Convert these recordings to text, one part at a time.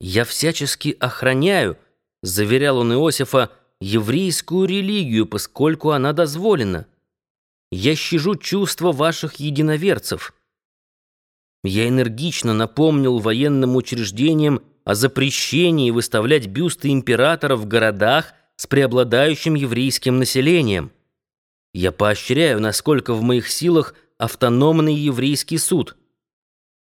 «Я всячески охраняю», — заверял он Иосифа, — «еврейскую религию, поскольку она дозволена. Я щажу чувства ваших единоверцев». Я энергично напомнил военным учреждениям о запрещении выставлять бюсты императора в городах с преобладающим еврейским населением. Я поощряю, насколько в моих силах, автономный еврейский суд.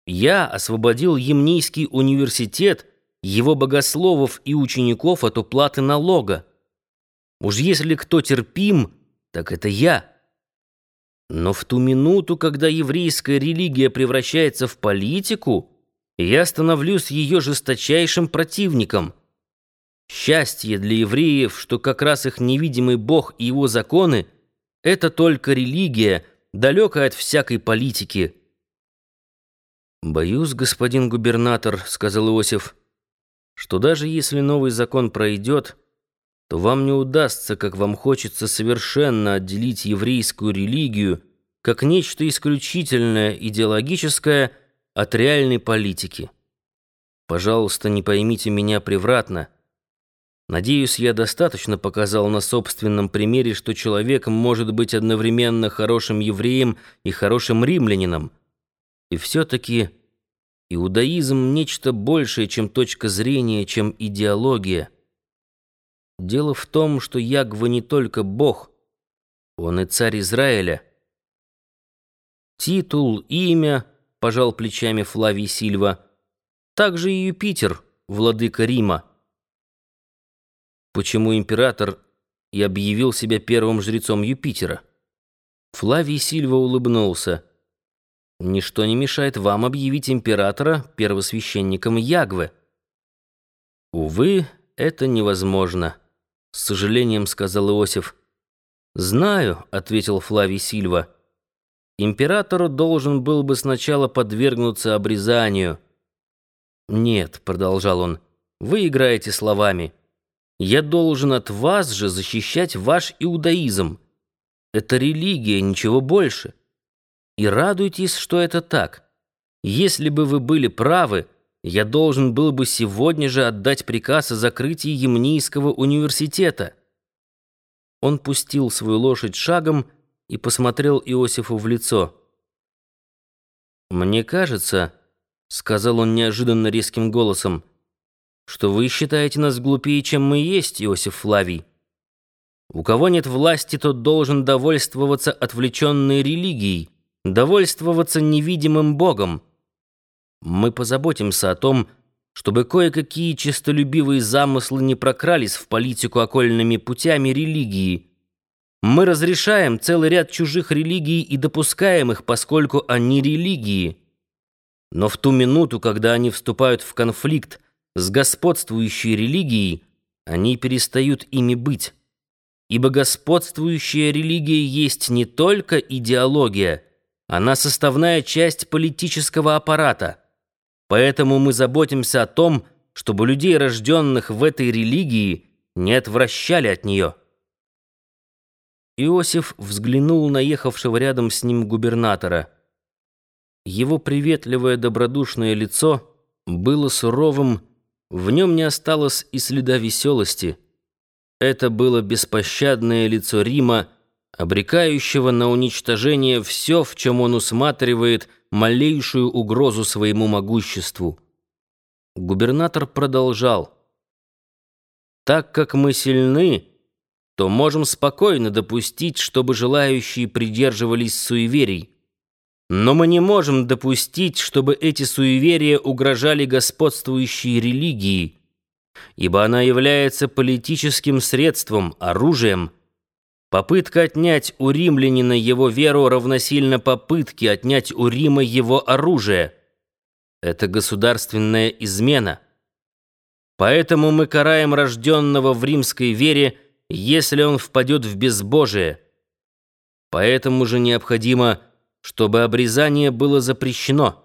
Я освободил Емнийский университет, его богословов и учеников от уплаты налога. Уж если кто терпим, так это я. Но в ту минуту, когда еврейская религия превращается в политику, я становлюсь ее жесточайшим противником. Счастье для евреев, что как раз их невидимый Бог и его законы — это только религия, далекая от всякой политики. «Боюсь, господин губернатор», — сказал Иосиф, — «что даже если новый закон пройдет, то вам не удастся, как вам хочется, совершенно отделить еврейскую религию как нечто исключительное идеологическое от реальной политики. Пожалуйста, не поймите меня превратно. Надеюсь, я достаточно показал на собственном примере, что человек может быть одновременно хорошим евреем и хорошим римлянином. И все-таки иудаизм — нечто большее, чем точка зрения, чем идеология. Дело в том, что Ягва не только Бог, он и царь Израиля. Титул, имя, пожал плечами Флавий Сильва, также и Юпитер, владыка Рима. Почему император и объявил себя первым жрецом Юпитера? Флавий Сильва улыбнулся. Ничто не мешает вам объявить императора первосвященником Ягвы. Увы, это невозможно. С сожалением сказал Иосиф. «Знаю», — ответил Флавий Сильва. «Императору должен был бы сначала подвергнуться обрезанию». «Нет», — продолжал он, — «вы играете словами. Я должен от вас же защищать ваш иудаизм. Это религия, ничего больше. И радуйтесь, что это так. Если бы вы были правы, я должен был бы сегодня же отдать приказ о закрытии Емнийского университета. Он пустил свою лошадь шагом и посмотрел Иосифу в лицо. «Мне кажется», — сказал он неожиданно резким голосом, «что вы считаете нас глупее, чем мы есть, Иосиф Флавий. У кого нет власти, тот должен довольствоваться отвлеченной религией, довольствоваться невидимым Богом». Мы позаботимся о том, чтобы кое-какие честолюбивые замыслы не прокрались в политику окольными путями религии. Мы разрешаем целый ряд чужих религий и допускаем их, поскольку они религии. Но в ту минуту, когда они вступают в конфликт с господствующей религией, они перестают ими быть. Ибо господствующая религия есть не только идеология, она составная часть политического аппарата – Поэтому мы заботимся о том, чтобы людей, рожденных в этой религии, не отвращали от нее. Иосиф взглянул на ехавшего рядом с ним губернатора. Его приветливое добродушное лицо было суровым, в нем не осталось и следа веселости. Это было беспощадное лицо Рима, обрекающего на уничтожение все, в чем он усматривает малейшую угрозу своему могуществу. Губернатор продолжал. «Так как мы сильны, то можем спокойно допустить, чтобы желающие придерживались суеверий. Но мы не можем допустить, чтобы эти суеверия угрожали господствующей религии, ибо она является политическим средством, оружием, Попытка отнять у римлянина его веру равносильно попытке отнять у Рима его оружие. Это государственная измена. Поэтому мы караем рожденного в римской вере, если он впадет в безбожие. Поэтому же необходимо, чтобы обрезание было запрещено.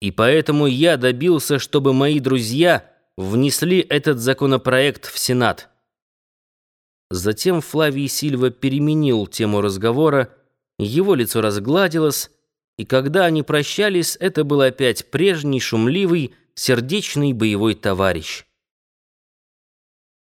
И поэтому я добился, чтобы мои друзья внесли этот законопроект в Сенат. Затем Флавий Сильва переменил тему разговора, его лицо разгладилось, и когда они прощались, это был опять прежний шумливый, сердечный боевой товарищ.